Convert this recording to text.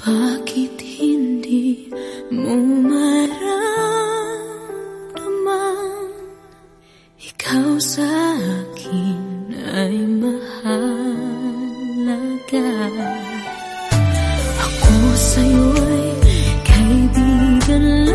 Bakit hindi mo maramdaman? Ikaw sa akin ay mahalaga. Ako sa'yo ay kaibigan lang